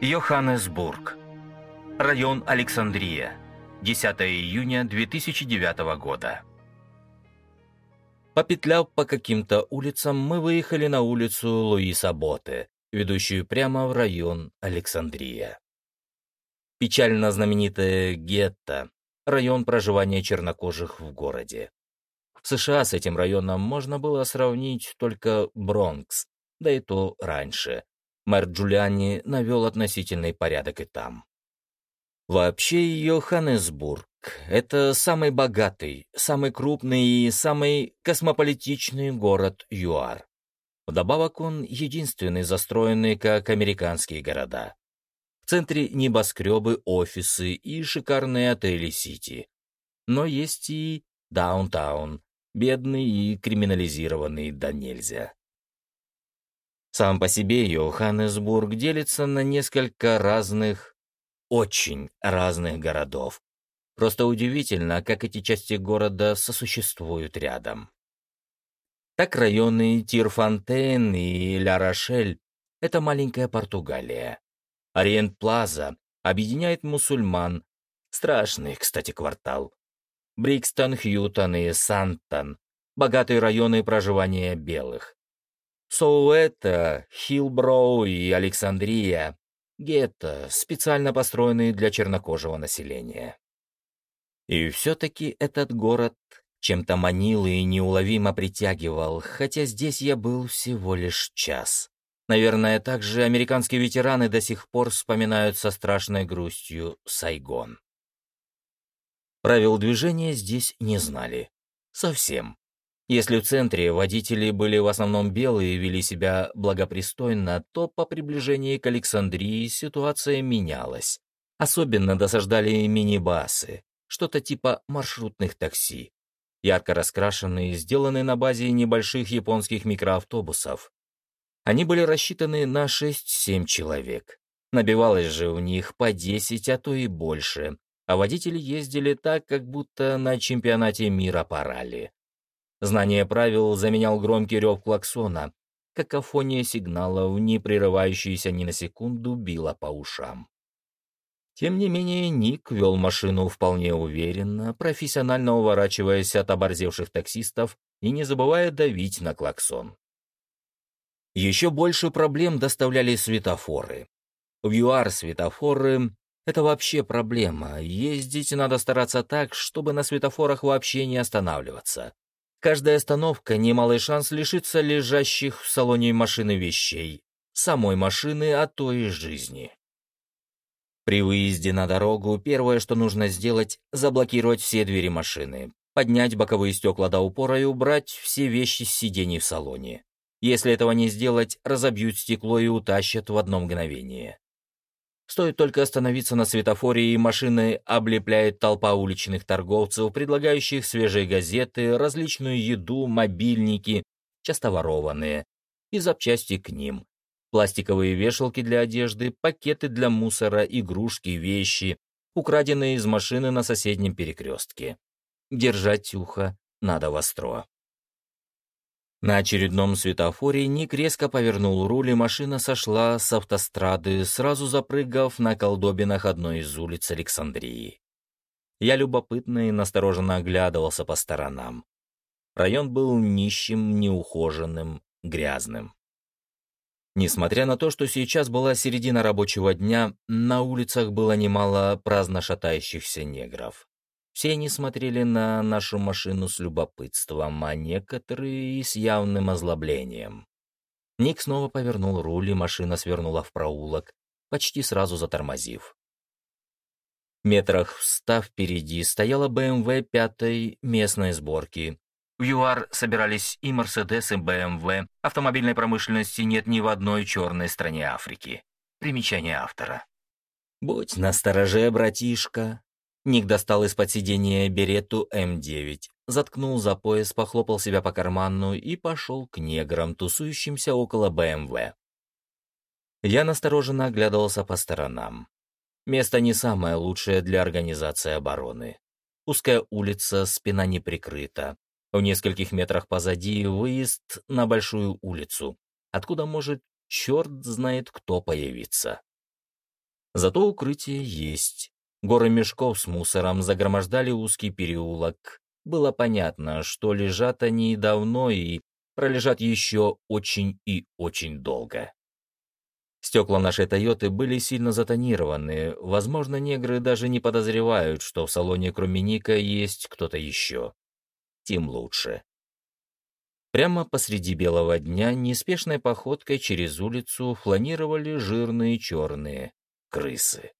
Йоханнесбург. Район Александрия. 10 июня 2009 года. Попетляв по каким-то улицам, мы выехали на улицу Луиса Боте, ведущую прямо в район Александрия. Печально знаменитое гетто, район проживания чернокожих в городе. В США с этим районом можно было сравнить только Бронкс, да и то раньше, Мэр Джулиани навел относительный порядок и там. Вообще Йоханнесбург — это самый богатый, самый крупный и самый космополитичный город ЮАР. Вдобавок он единственный застроенный, как американские города. В центре небоскребы, офисы и шикарные отели Сити. Но есть и даунтаун, бедный и криминализированный да нельзя. Сам по себе Йоханнесбург делится на несколько разных, очень разных городов. Просто удивительно, как эти части города сосуществуют рядом. Так районы Тирфонтейн и Ля-Рошель — это маленькая Португалия. Ориент-Плаза объединяет мусульман, страшный, кстати, квартал. Брикстон, Хьютон и Сантон — богатые районы проживания белых. Соуэта, Хилброу и Александрия — гетто, специально построенные для чернокожего населения. И все-таки этот город чем-то манил и неуловимо притягивал, хотя здесь я был всего лишь час. Наверное, также американские ветераны до сих пор вспоминают со страшной грустью Сайгон. Правил движения здесь не знали. Совсем. Если в центре водители были в основном белые и вели себя благопристойно, то по приближении к Александрии ситуация менялась. Особенно досаждали мини-басы, что-то типа маршрутных такси, ярко раскрашенные, сделанные на базе небольших японских микроавтобусов. Они были рассчитаны на 6-7 человек. Набивалось же у них по 10, а то и больше, а водители ездили так, как будто на чемпионате мира по ралли. Знание правил заменял громкий рев клаксона. Какофония сигналов, не прерывающаяся ни на секунду, била по ушам. Тем не менее, Ник вел машину вполне уверенно, профессионально уворачиваясь от оборзевших таксистов и не забывая давить на клаксон. Еще больше проблем доставляли светофоры. В ЮАР светофоры — это вообще проблема. Ездить надо стараться так, чтобы на светофорах вообще не останавливаться. Каждая остановка — немалый шанс лишиться лежащих в салоне машины вещей, самой машины, а то и жизни. При выезде на дорогу первое, что нужно сделать — заблокировать все двери машины, поднять боковые стекла до упора и убрать все вещи с сидений в салоне. Если этого не сделать, разобьют стекло и утащат в одно мгновение. Стоит только остановиться на светофоре, и машины облепляет толпа уличных торговцев, предлагающих свежие газеты, различную еду, мобильники, часто ворованные, и запчасти к ним. Пластиковые вешалки для одежды, пакеты для мусора, игрушки, вещи, украденные из машины на соседнем перекрестке. Держать ухо надо востро. На очередном светофоре Ник резко повернул руль, и машина сошла с автострады, сразу запрыгав на колдобинах одной из улиц Александрии. Я любопытно и настороженно оглядывался по сторонам. Район был нищим, неухоженным, грязным. Несмотря на то, что сейчас была середина рабочего дня, на улицах было немало праздно шатающихся негров. Все они смотрели на нашу машину с любопытством, а некоторые и с явным озлоблением. Ник снова повернул руль, и машина свернула в проулок, почти сразу затормозив. Метрах в ста впереди стояла БМВ пятой местной сборки. В ЮАР собирались и Мерседес, и БМВ. Автомобильной промышленности нет ни в одной черной стране Африки. Примечание автора. «Будь настороже, братишка», Ник достал из-под сидения берету М9, заткнул за пояс, похлопал себя по карману и пошел к неграм, тусующимся около БМВ. Я настороженно оглядывался по сторонам. Место не самое лучшее для организации обороны. Узкая улица, спина не прикрыта. В нескольких метрах позади выезд на большую улицу, откуда может черт знает кто появиться. Зато укрытие есть. Горы мешков с мусором загромождали узкий переулок. Было понятно, что лежат они давно и пролежат еще очень и очень долго. Стекла нашей «Тойоты» были сильно затонированы. Возможно, негры даже не подозревают, что в салоне кроме Ника есть кто-то еще. Тем лучше. Прямо посреди белого дня неспешной походкой через улицу фланировали жирные черные крысы.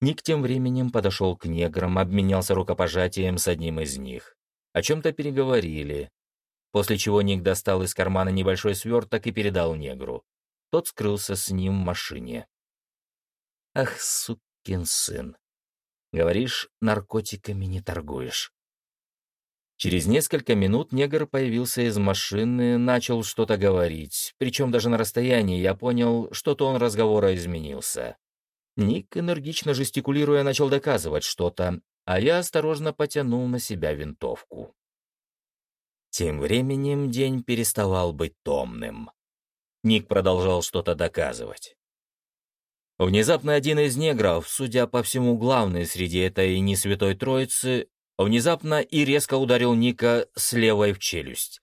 Ник тем временем подошел к неграм, обменялся рукопожатием с одним из них. О чем-то переговорили, после чего Ник достал из кармана небольшой сверток и передал негру. Тот скрылся с ним в машине. «Ах, сукин сын! Говоришь, наркотиками не торгуешь». Через несколько минут негр появился из машины, начал что-то говорить, причем даже на расстоянии я понял, что тон разговора изменился. Ник, энергично жестикулируя, начал доказывать что-то, а я осторожно потянул на себя винтовку. Тем временем день переставал быть томным. Ник продолжал что-то доказывать. Внезапно один из негров, судя по всему главный среди этой несвятой троицы, внезапно и резко ударил Ника с левой в челюсть.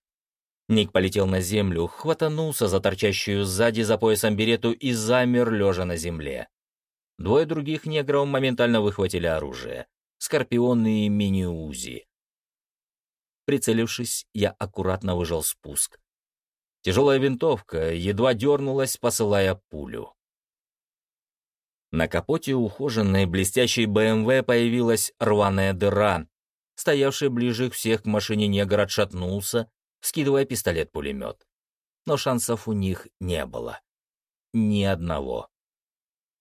Ник полетел на землю, хватанулся за торчащую сзади за поясом берету и замер, лежа на земле. Двое других негров моментально выхватили оружие. Скорпионы и мини-узи. Прицелившись, я аккуратно выжал спуск. Тяжелая винтовка едва дернулась, посылая пулю. На капоте ухоженной блестящей БМВ появилась рваная дыра, Стоявший ближе всех к машине негр отшатнулся, скидывая пистолет-пулемет. Но шансов у них не было. Ни одного.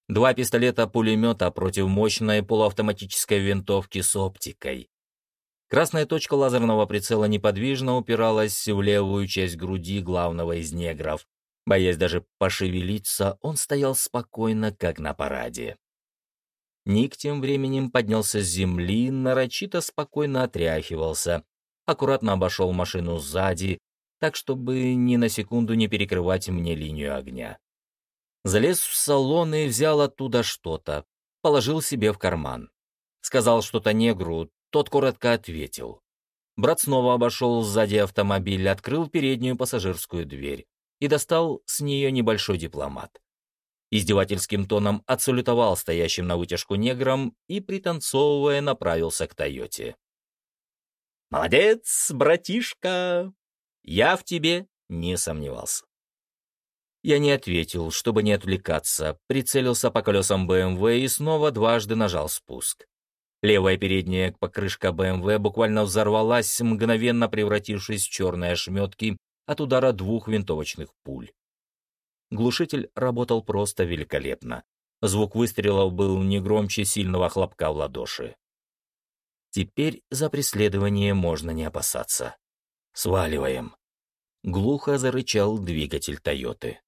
Два пистолета-пулемета против мощной полуавтоматической винтовки с оптикой. Красная точка лазерного прицела неподвижно упиралась в левую часть груди главного из негров. Боясь даже пошевелиться, он стоял спокойно, как на параде. Ник тем временем поднялся с земли, нарочито спокойно отряхивался, аккуратно обошел машину сзади, так, чтобы ни на секунду не перекрывать мне линию огня. Залез в салон и взял оттуда что-то, положил себе в карман. Сказал что-то негру, тот коротко ответил. Брат снова обошел сзади автомобиль, открыл переднюю пассажирскую дверь и достал с нее небольшой дипломат издевательским тоном отсалютовал стоящим на вытяжку неграм и, пританцовывая, направился к Тойоте. «Молодец, братишка! Я в тебе не сомневался». Я не ответил, чтобы не отвлекаться, прицелился по колесам БМВ и снова дважды нажал спуск. Левая передняя покрышка БМВ буквально взорвалась, мгновенно превратившись в черные ошметки от удара двух винтовочных пуль. Глушитель работал просто великолепно. Звук выстрелов был не громче сильного хлопка в ладоши. Теперь за преследование можно не опасаться. Сваливаем. Глухо зарычал двигатель Тойоты.